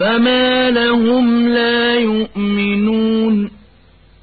فما لهم لا يؤمنون